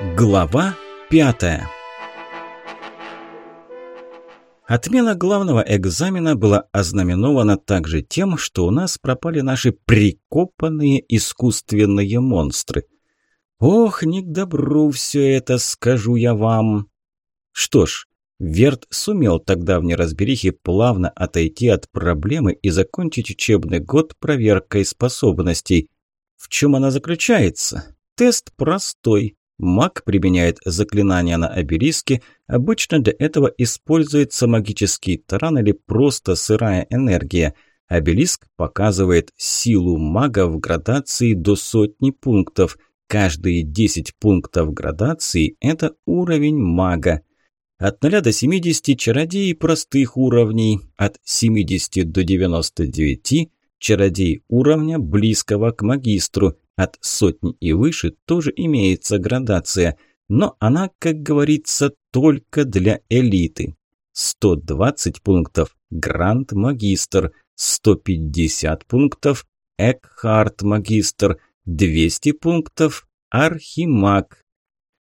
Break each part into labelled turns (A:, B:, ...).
A: Глава пятая Отмена главного экзамена была ознаменована также тем, что у нас пропали наши прикопанные искусственные монстры. Ох, не к добру все это, скажу я вам. Что ж, Верт сумел тогда в неразберихе плавно отойти от проблемы и закончить учебный год проверкой способностей. В чем она заключается? Тест простой. Маг применяет заклинания на обелиске. Обычно для этого используется магический таран или просто сырая энергия. Обелиск показывает силу мага в градации до сотни пунктов. Каждые 10 пунктов градации – это уровень мага. От 0 до 70 чародеи простых уровней, от 70 до 99 чародей уровня близкого к магистру, от сотни и выше тоже имеется градация, но она, как говорится, только для элиты. 120 пунктов – Гранд-магистр, 150 пунктов – Экхарт-магистр, 200 пунктов – Архимаг,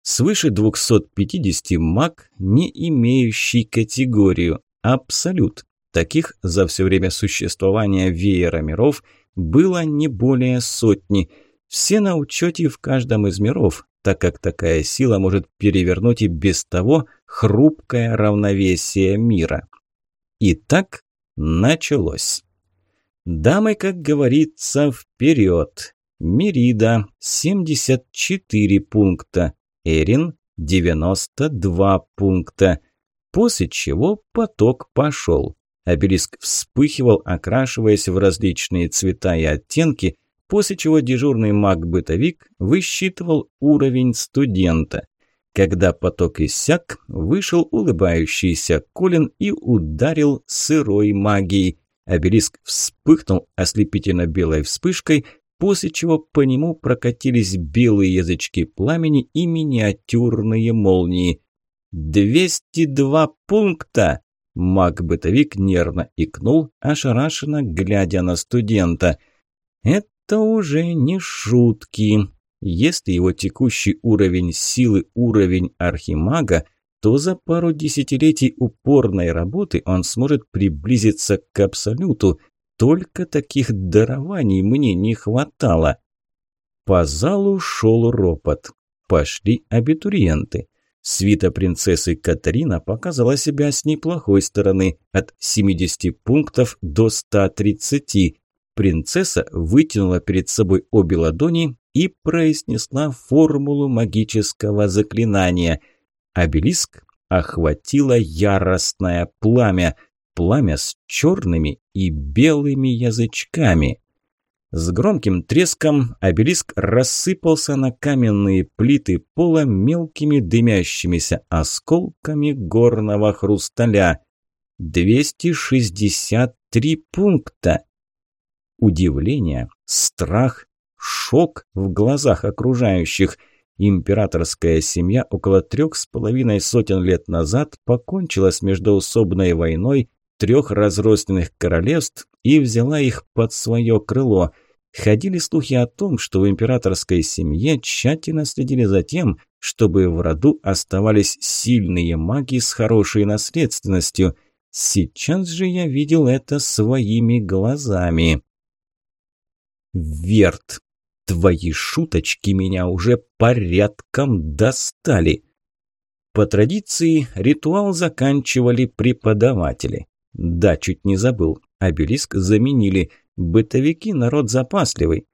A: свыше 250 маг, не имеющий категорию «Абсолют». Таких за все время существования веера миров было не более сотни. Все на учете в каждом из миров, так как такая сила может перевернуть и без того хрупкое равновесие мира. Итак, началось. Дамы, как говорится, вперед. Мирида – 74 пункта. Эрин – 92 пункта. После чего поток пошел. Обелиск вспыхивал, окрашиваясь в различные цвета и оттенки, после чего дежурный маг-бытовик высчитывал уровень студента. Когда поток иссяк, вышел улыбающийся Колин и ударил сырой магией. Обелиск вспыхнул ослепительно белой вспышкой, после чего по нему прокатились белые язычки пламени и миниатюрные молнии. «202 пункта!» Маг-бытовик нервно икнул, ошарашенно глядя на студента. «Это уже не шутки. Если его текущий уровень силы – уровень архимага, то за пару десятилетий упорной работы он сможет приблизиться к абсолюту, только таких дарований мне не хватало. По залу шел ропот. Пошли абитуриенты. Свита принцессы Катарина показала себя с неплохой стороны, от 70 пунктов до 130. Принцесса вытянула перед собой обе ладони и произнесла формулу магического заклинания. Обелиск охватило яростное пламя – пламя с черными и белыми язычками. С громким треском обелиск рассыпался на каменные плиты пола мелкими дымящимися осколками горного хрусталя. 263 пункта. Удивление, страх, шок в глазах окружающих. Императорская семья около трех с половиной сотен лет назад покончила с междоусобной войной трех разрозненных королевств и взяла их под свое крыло. Ходили слухи о том, что в императорской семье тщательно следили за тем, чтобы в роду оставались сильные маги с хорошей наследственностью. Сейчас же я видел это своими глазами. Верт, твои шуточки меня уже порядком достали. По традиции ритуал заканчивали преподаватели. Да, чуть не забыл. Обелиск заменили. Бытовики – народ запасливый.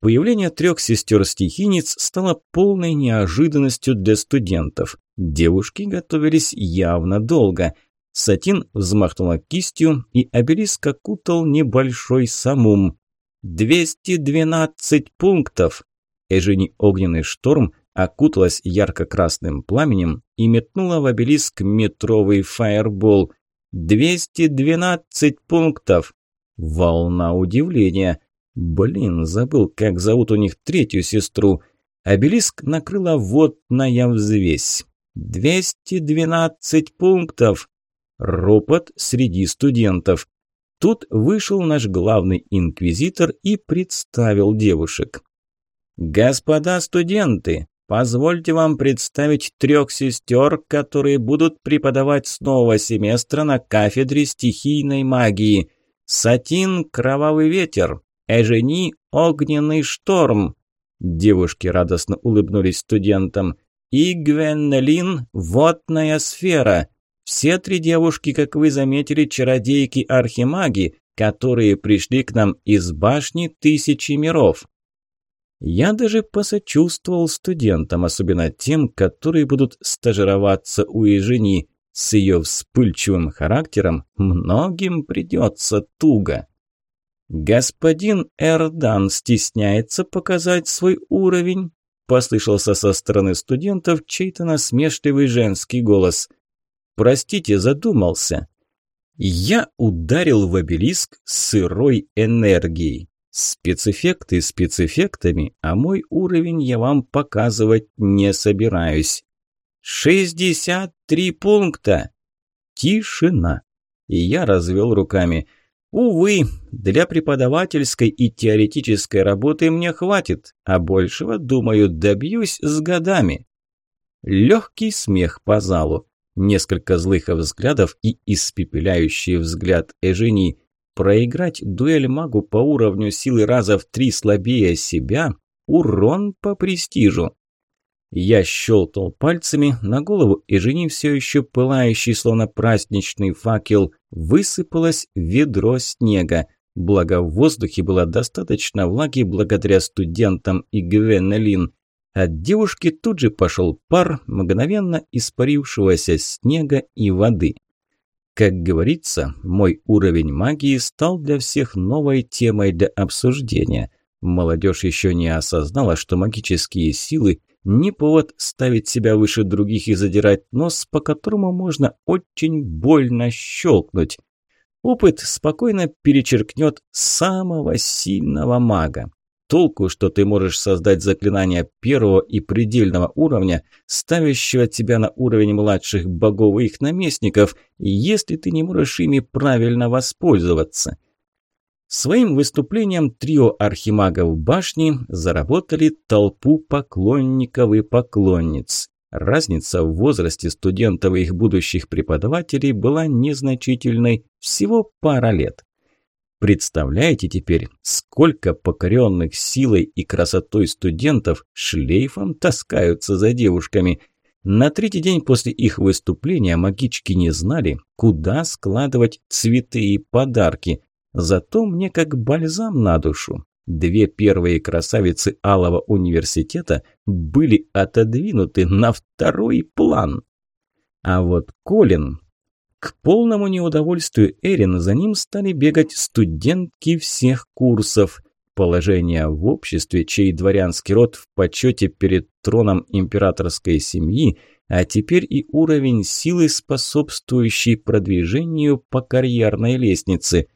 A: Появление трех сестер-стихийниц стало полной неожиданностью для студентов. Девушки готовились явно долго. Сатин взмахнула кистью, и обелиск окутал небольшой самум. «212 пунктов!» Эжени огненный шторм окуталась ярко-красным пламенем и метнула в обелиск метровый фаербол. Двести двенадцать пунктов!» Волна удивления. Блин, забыл, как зовут у них третью сестру. Обелиск накрыла водная взвесь. Двести двенадцать пунктов!» Ропот среди студентов. Тут вышел наш главный инквизитор и представил девушек. «Господа студенты, Позвольте вам представить трех сестер, которые будут преподавать с нового семестра на кафедре стихийной магии. Сатин – кровавый ветер, Эжени – огненный шторм. Девушки радостно улыбнулись студентам. И Гвеннелин – водная сфера. Все три девушки, как вы заметили, чародейки-архимаги, которые пришли к нам из башни тысячи миров. Я даже посочувствовал студентам, особенно тем, которые будут стажироваться у Ежени. С ее вспыльчивым характером многим придется туго. «Господин Эрдан стесняется показать свой уровень», – послышался со стороны студентов чей-то насмешливый женский голос. «Простите, задумался». Я ударил в обелиск сырой энергией. Спецэффекты спецэффектами, а мой уровень я вам показывать не собираюсь. «Шестьдесят три пункта!» Тишина. И я развел руками. «Увы, для преподавательской и теоретической работы мне хватит, а большего, думаю, добьюсь с годами». Легкий смех по залу, несколько злых взглядов и испепеляющий взгляд Эжени – Проиграть дуэль магу по уровню силы раза в три слабее себя – урон по престижу. Я щелкнул пальцами, на голову и жени все еще пылающий, словно праздничный факел, высыпалось ведро снега. Благо в воздухе было достаточно влаги благодаря студентам и Гвенелин. От девушки тут же пошел пар мгновенно испарившегося снега и воды. Как говорится, мой уровень магии стал для всех новой темой для обсуждения. Молодежь еще не осознала, что магические силы – не повод ставить себя выше других и задирать нос, по которому можно очень больно щелкнуть. Опыт спокойно перечеркнет самого сильного мага. Толку, что ты можешь создать заклинание первого и предельного уровня, ставящего тебя на уровень младших богов и их наместников, если ты не можешь ими правильно воспользоваться. Своим выступлением трио архимагов башни заработали толпу поклонников и поклонниц. Разница в возрасте студентов и их будущих преподавателей была незначительной, всего пара лет. Представляете теперь, сколько покоренных силой и красотой студентов шлейфом таскаются за девушками. На третий день после их выступления магички не знали, куда складывать цветы и подарки. Зато мне как бальзам на душу. Две первые красавицы Алого университета были отодвинуты на второй план. А вот Колин к полному неудовольствию Эрин за ним стали бегать студентки всех курсов. Положение в обществе, чей дворянский род в почете перед троном императорской семьи, а теперь и уровень силы, способствующий продвижению по карьерной лестнице.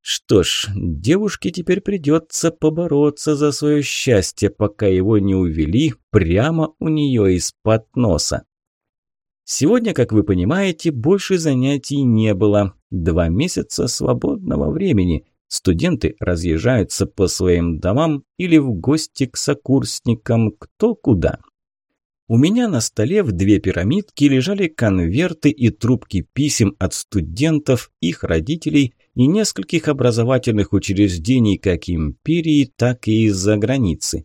A: Что ж, девушке теперь придется побороться за свое счастье, пока его не увели прямо у нее из-под носа. Сегодня, как вы понимаете, больше занятий не было. Два месяца свободного времени. Студенты разъезжаются по своим домам или в гости к сокурсникам, кто куда. У меня на столе в две пирамидки лежали конверты и трубки писем от студентов, их родителей и нескольких образовательных учреждений как империи, так и из-за границы.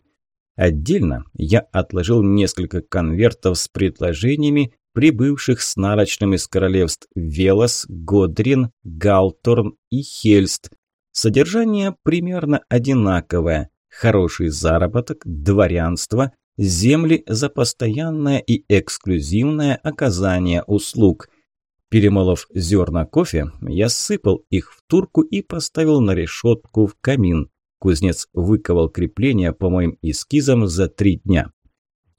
A: Отдельно я отложил несколько конвертов с предложениями, прибывших с нарочными из королевств Велос, Годрин, Галторн и Хельст. Содержание примерно одинаковое. Хороший заработок, дворянство, земли за постоянное и эксклюзивное оказание услуг. Перемолов зерна кофе, я сыпал их в турку и поставил на решетку в камин. Кузнец выковал крепление по моим эскизам за три дня.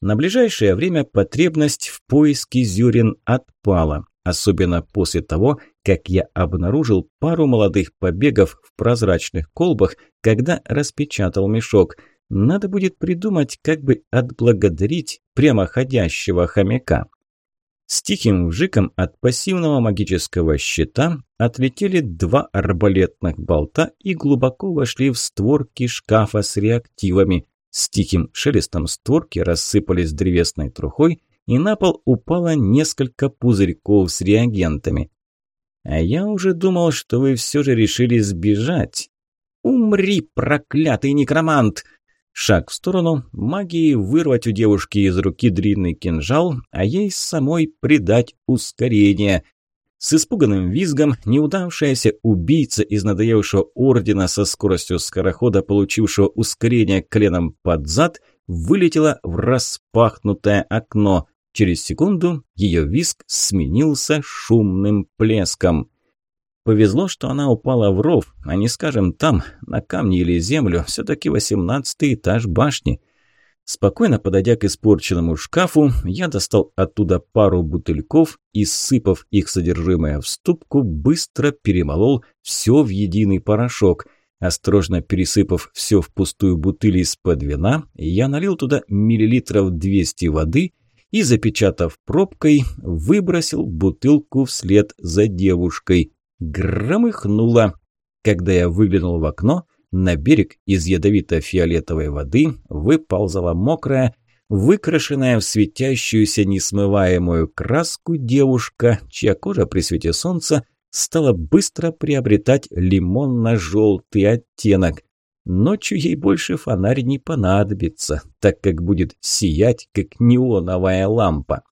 A: На ближайшее время потребность в поиске зерен отпала, особенно после того, как я обнаружил пару молодых побегов в прозрачных колбах, когда распечатал мешок. Надо будет придумать, как бы отблагодарить прямоходящего хомяка. С тихим вжиком от пассивного магического щита отлетели два арбалетных болта и глубоко вошли в створки шкафа с реактивами. С тихим шелестом створки рассыпались древесной трухой, и на пол упало несколько пузырьков с реагентами. А я уже думал, что вы все же решили сбежать. Умри, проклятый некромант! Шаг в сторону, магии вырвать у девушки из руки длинный кинжал, а ей самой придать ускорение. С испуганным визгом неудавшаяся убийца из надоевшего ордена со скоростью скорохода, получившего ускорение коленом под зад, вылетела в распахнутое окно. Через секунду ее визг сменился шумным плеском. Повезло, что она упала в ров, а не, скажем, там, на камне или землю, все-таки восемнадцатый этаж башни. Спокойно подойдя к испорченному шкафу, я достал оттуда пару бутыльков и, сыпав их содержимое в ступку, быстро перемолол все в единый порошок. Осторожно пересыпав все в пустую бутыль из-под вина, я налил туда миллилитров 200 воды и, запечатав пробкой, выбросил бутылку вслед за девушкой. Громыхнуло. Когда я выглянул в окно, на берег из ядовито-фиолетовой воды выползала мокрая, выкрашенная в светящуюся несмываемую краску девушка, чья кожа при свете солнца стала быстро приобретать лимонно-желтый оттенок. Ночью ей больше фонарь не понадобится, так как будет сиять, как неоновая лампа.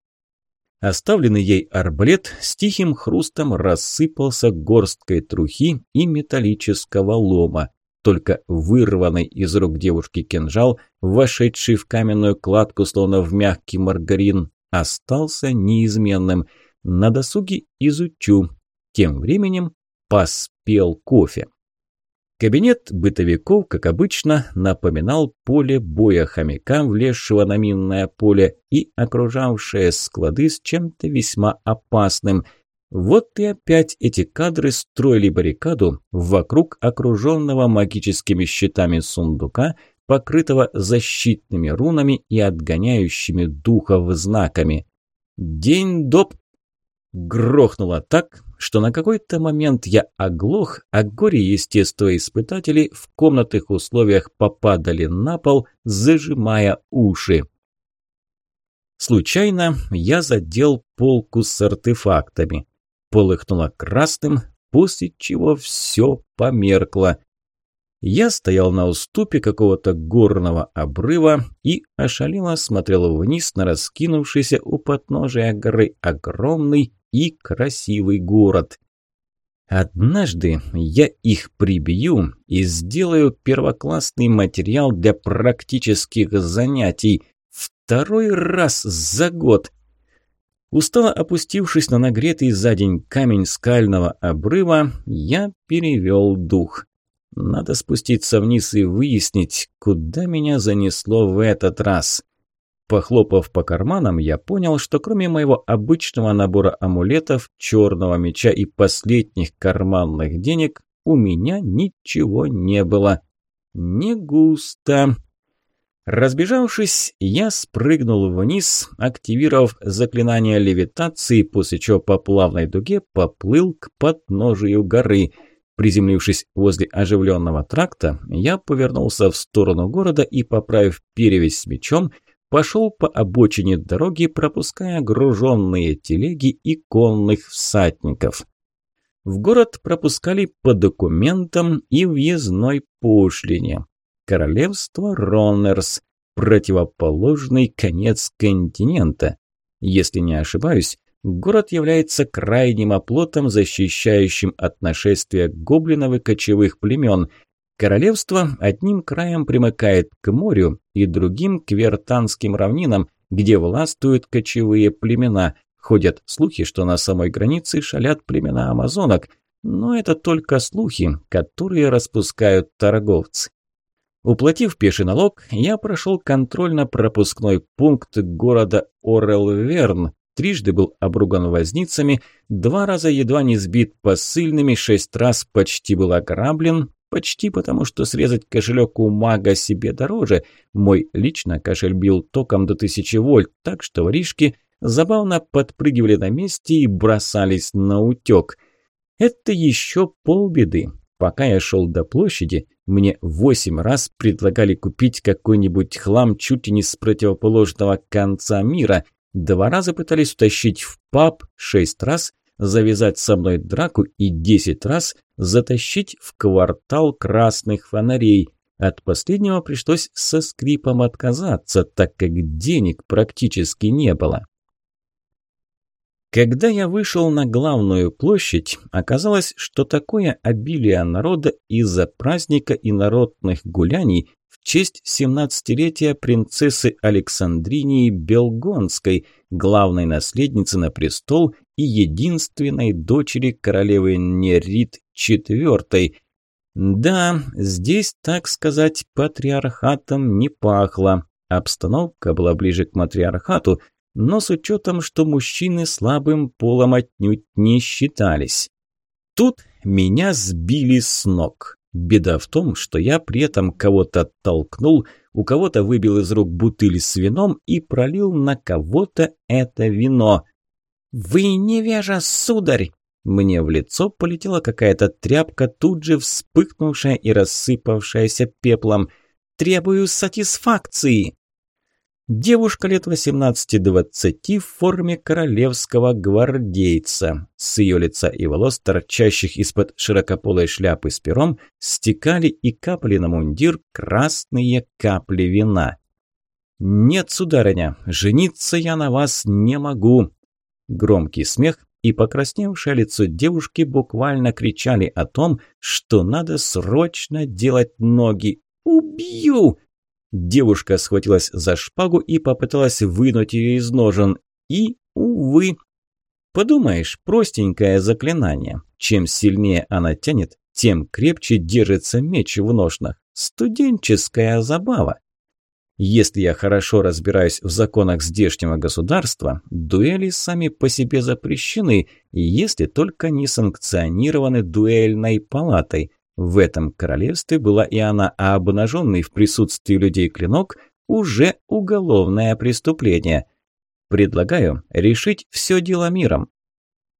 A: Оставленный ей арбалет с тихим хрустом рассыпался горсткой трухи и металлического лома. Только вырванный из рук девушки кинжал, вошедший в каменную кладку, словно в мягкий маргарин, остался неизменным. На досуге изучу. Тем временем поспел кофе. Кабинет бытовиков, как обычно, напоминал поле боя хомяка, влезшего на минное поле, и окружавшие склады с чем-то весьма опасным. Вот и опять эти кадры строили баррикаду вокруг окруженного магическими щитами сундука, покрытого защитными рунами и отгоняющими духов знаками. «День доп...» Грохнуло так, что на какой-то момент я оглох, а горе-естествоиспытатели в комнатных условиях попадали на пол, зажимая уши. Случайно я задел полку с артефактами. Полыхнуло красным, после чего все померкло. Я стоял на уступе какого-то горного обрыва и ошалело смотрел вниз на раскинувшийся у подножия горы огромный и красивый город. Однажды я их прибью и сделаю первоклассный материал для практических занятий. Второй раз за год. Устало опустившись на нагретый за день камень скального обрыва, я перевел дух. Надо спуститься вниз и выяснить, куда меня занесло в этот раз. Похлопав по карманам, я понял, что кроме моего обычного набора амулетов, черного меча и последних карманных денег, у меня ничего не было. Не густо. Разбежавшись, я спрыгнул вниз, активировав заклинание левитации, после чего по плавной дуге поплыл к подножию горы. Приземлившись возле оживленного тракта, я повернулся в сторону города и, поправив перевязь с мечом, пошел по обочине дороги, пропуская груженные телеги и конных всадников. В город пропускали по документам и въездной пошлине. Королевство Роннерс, противоположный конец континента. Если не ошибаюсь, город является крайним оплотом, защищающим от нашествия гоблинов и кочевых племен – Королевство одним краем примыкает к морю и другим к вертанским равнинам, где властвуют кочевые племена. Ходят слухи, что на самой границе шалят племена амазонок, но это только слухи, которые распускают торговцы. Уплатив пеший налог, я прошел контрольно-пропускной пункт города Орелверн, трижды был обруган возницами, два раза едва не сбит посыльными, шесть раз почти был ограблен, Почти потому, что срезать кошелек у мага себе дороже. Мой лично кошель бил током до тысячи вольт, так что воришки забавно подпрыгивали на месте и бросались на утек. Это еще полбеды. Пока я шел до площади, Мне восемь раз предлагали купить какой-нибудь хлам чуть ли не с противоположного конца мира. Два раза пытались утащить в паб, шесть раз завязать со мной драку и десять раз затащить в квартал красных фонарей. От последнего пришлось со скрипом отказаться, так как денег практически не было. Когда я вышел на главную площадь, оказалось, что такое обилие народа из-за праздника и народных гуляний в честь 17-летия принцессы Александринии Белгонской, главной наследницы на престол и единственной дочери королевы Нерит IV. Да, здесь, так сказать, патриархатом не пахло. Обстановка была ближе к матриархату – но с учетом, что мужчины слабым полом отнюдь не считались. Тут меня сбили с ног. Беда в том, что я при этом кого-то толкнул, у кого-то выбил из рук бутыль с вином и пролил на кого-то это вино. «Вы невежа, сударь!» Мне в лицо полетела какая-то тряпка, тут же вспыхнувшая и рассыпавшаяся пеплом. «Требую сатисфакции!» Девушка лет 18-20 в форме королевского гвардейца. С ее лица и волос, торчащих из-под широкополой шляпы с пером, стекали и капали на мундир красные капли вина. «Нет, сударыня, жениться я на вас не могу!» Громкий смех и покрасневшее лицо девушки буквально кричали о том, что надо срочно делать ноги. «Убью!» Девушка схватилась за шпагу и попыталась вынуть ее из ножен. И, увы. Подумаешь, простенькое заклинание. Чем сильнее она тянет, тем крепче держится меч в ножнах. Студенческая забава. Если я хорошо разбираюсь в законах здешнего государства, дуэли сами по себе запрещены, если только не санкционированы дуэльной палатой – в этом королевстве была и она, а обнаженный в присутствии людей клинок – уже уголовное преступление. Предлагаю решить все дело миром.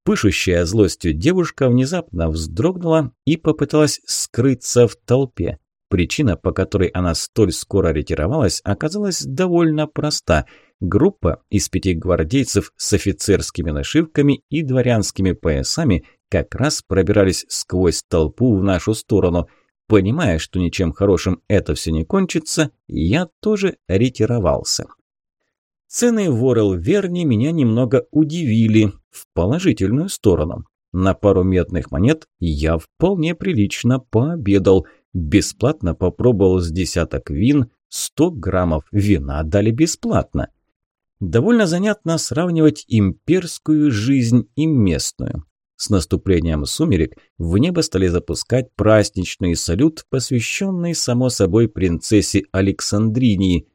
A: Пышущая злостью девушка внезапно вздрогнула и попыталась скрыться в толпе. Причина, по которой она столь скоро ретировалась, оказалась довольно проста. Группа из пяти гвардейцев с офицерскими нашивками и дворянскими поясами как раз пробирались сквозь толпу в нашу сторону. Понимая, что ничем хорошим это все не кончится, я тоже ретировался. Цены в Орел-Верни меня немного удивили в положительную сторону. На пару медных монет я вполне прилично пообедал. Бесплатно попробовал с десяток вин, 100 граммов вина дали бесплатно. Довольно занятно сравнивать имперскую жизнь и местную. С наступлением сумерек в небо стали запускать праздничный салют, посвященный, само собой, принцессе Александринии.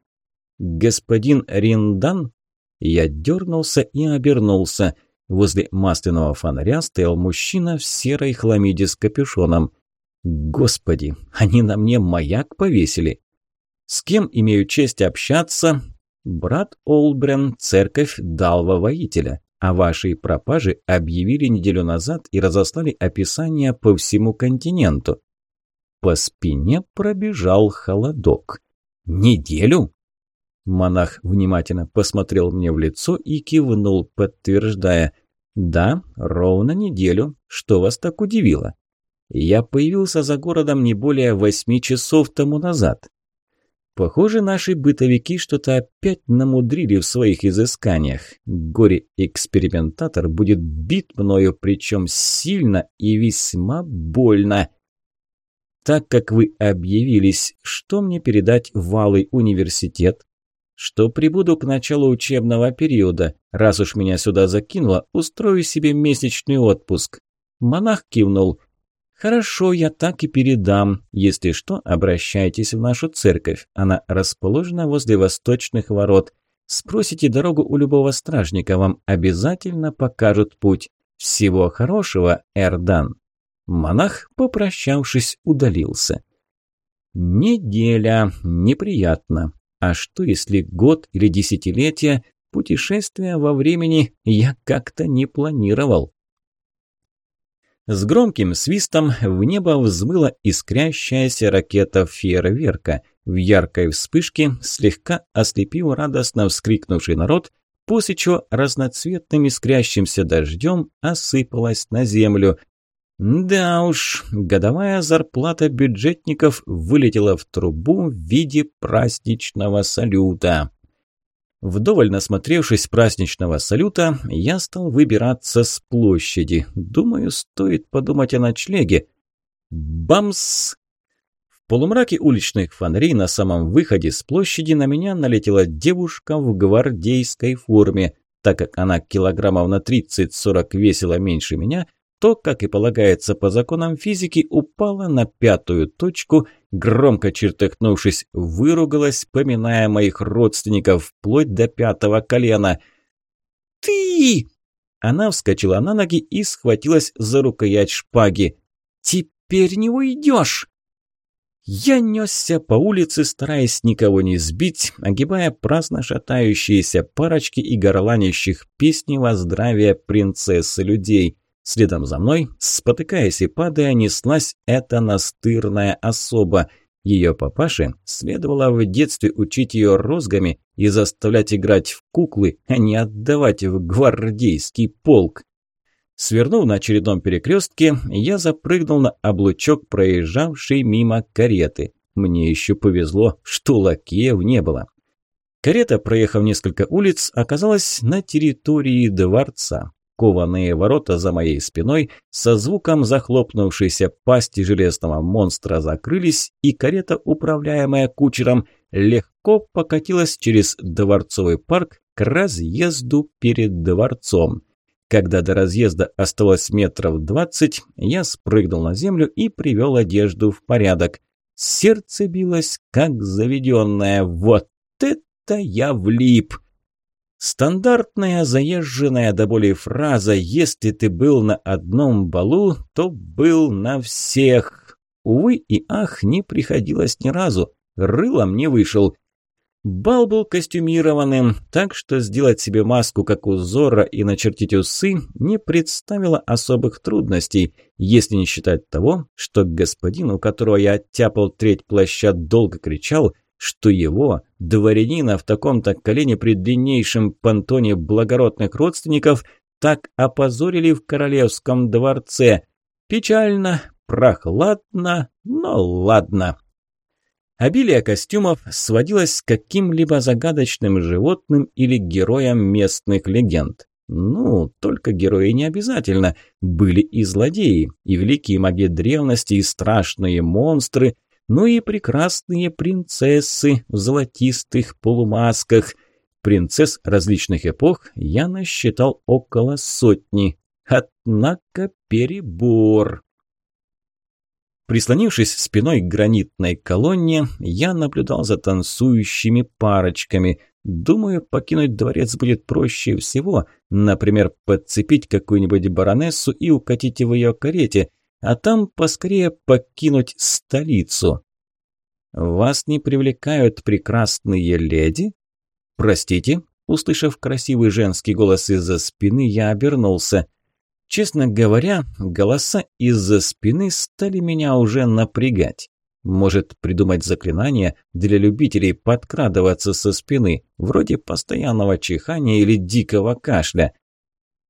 A: «Господин Риндан?» Я дернулся и обернулся. Возле масляного фонаря стоял мужчина в серой хламиде с капюшоном. «Господи, они на мне маяк повесили!» «С кем имею честь общаться?» «Брат Олбрен, церковь Далва Воителя». О вашей пропаже объявили неделю назад и разослали описание по всему континенту. По спине пробежал холодок. «Неделю?» Монах внимательно посмотрел мне в лицо и кивнул, подтверждая. «Да, ровно неделю. Что вас так удивило?» «Я появился за городом не более восьми часов тому назад. Похоже, наши бытовики что-то опять намудрили в своих изысканиях. Горе-экспериментатор будет бит мною, причем сильно и весьма больно. Так как вы объявились, что мне передать в Алый университет? Что прибуду к началу учебного периода. Раз уж меня сюда закинуло, устрою себе месячный отпуск. Монах кивнул. «Хорошо, я так и передам. Если что, обращайтесь в нашу церковь. Она расположена возле восточных ворот. Спросите дорогу у любого стражника, вам обязательно покажут путь. Всего хорошего, Эрдан». Монах, попрощавшись, удалился. «Неделя. Неприятно. А что, если год или десятилетие путешествия во времени я как-то не планировал?» С громким свистом в небо взмыла искрящаяся ракета фейерверка. В яркой вспышке слегка ослепил радостно вскрикнувший народ, после чего разноцветным искрящимся дождем осыпалась на землю. Да уж, годовая зарплата бюджетников вылетела в трубу в виде праздничного салюта. Вдоволь насмотревшись праздничного салюта, я стал выбираться с площади. Думаю, стоит подумать о ночлеге. Бамс! В полумраке уличных фонарей на самом выходе с площади на меня налетела девушка в гвардейской форме. Так как она килограммов на 30-40 весила меньше меня, то, как и полагается по законам физики, упала на пятую точку, громко чертыхнувшись, выругалась, поминая моих родственников вплоть до пятого колена. «Ты!» Она вскочила на ноги и схватилась за рукоять шпаги. «Теперь не уйдешь!» Я несся по улице, стараясь никого не сбить, огибая праздно шатающиеся парочки и горланящих песни во здравие принцессы людей. Следом за мной, спотыкаясь и падая, неслась эта настырная особа. Ее папаше следовало в детстве учить ее розгами и заставлять играть в куклы, а не отдавать в гвардейский полк. Свернув на очередном перекрестке, я запрыгнул на облучок, проезжавшей мимо кареты. Мне еще повезло, что лакеев не было. Карета, проехав несколько улиц, оказалась на территории дворца. Кованые ворота за моей спиной со звуком захлопнувшейся пасти железного монстра закрылись, и карета, управляемая кучером, легко покатилась через дворцовый парк к разъезду перед дворцом. Когда до разъезда осталось метров двадцать, я спрыгнул на землю и привел одежду в порядок. Сердце билось, как заведенное. Вот это я влип! Стандартная заезженная до боли фраза «Если ты был на одном балу, то был на всех». Увы и ах, не приходилось ни разу. Рылом не вышел. Бал был костюмированным, так что сделать себе маску, как у Зора, и начертить усы не представило особых трудностей, если не считать того, что господин, у которого я оттяпал треть плаща, долго кричал – что его, дворянина в таком-то колене при длиннейшем понтоне благородных родственников, так опозорили в королевском дворце. Печально, прохладно, но ладно. Обилие костюмов сводилось к каким-либо загадочным животным или героям местных легенд. Ну, только герои не обязательно. Были и злодеи, и великие маги древности, и страшные монстры, ну и прекрасные принцессы в золотистых полумасках. Принцесс различных эпох я насчитал около сотни. Однако перебор. Прислонившись спиной к гранитной колонне, я наблюдал за танцующими парочками. Думаю, покинуть дворец будет проще всего. Например, подцепить какую-нибудь баронессу и укатить в ее карете – а там поскорее покинуть столицу. Вас не привлекают прекрасные леди? Простите, услышав красивый женский голос из-за спины, я обернулся. Честно говоря, голоса из-за спины стали меня уже напрягать. Может придумать заклинание для любителей подкрадываться со спины, вроде постоянного чихания или дикого кашля.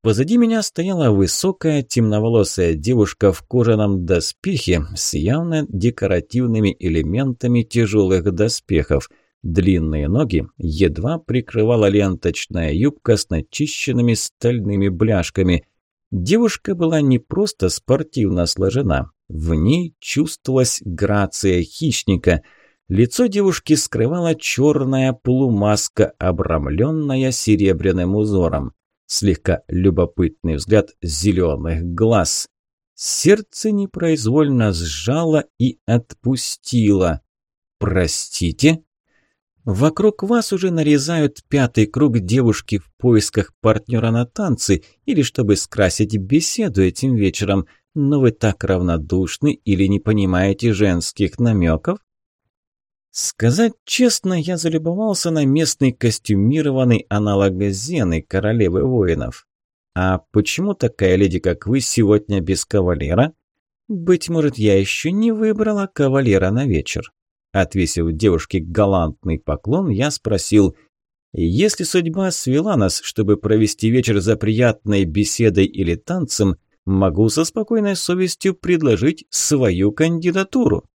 A: Позади меня стояла высокая темноволосая девушка в кожаном доспехе с явно декоративными элементами тяжелых доспехов. Длинные ноги едва прикрывала ленточная юбка с начищенными стальными бляшками. Девушка была не просто спортивно сложена, в ней чувствовалась грация хищника. Лицо девушки скрывала черная полумаска, обрамленная серебряным узором слегка любопытный взгляд зеленых глаз. Сердце непроизвольно сжало и отпустило. «Простите?» Вокруг вас уже нарезают пятый круг девушки в поисках партнера на танцы или чтобы скрасить беседу этим вечером, но вы так равнодушны или не понимаете женских намеков? Сказать честно, я залюбовался на местный костюмированный аналог Зены, королевы воинов. «А почему такая леди, как вы, сегодня без кавалера?» «Быть может, я еще не выбрала кавалера на вечер». Отвесив девушке галантный поклон, я спросил, «Если судьба свела нас, чтобы провести вечер за приятной беседой или танцем, могу со спокойной совестью предложить свою кандидатуру».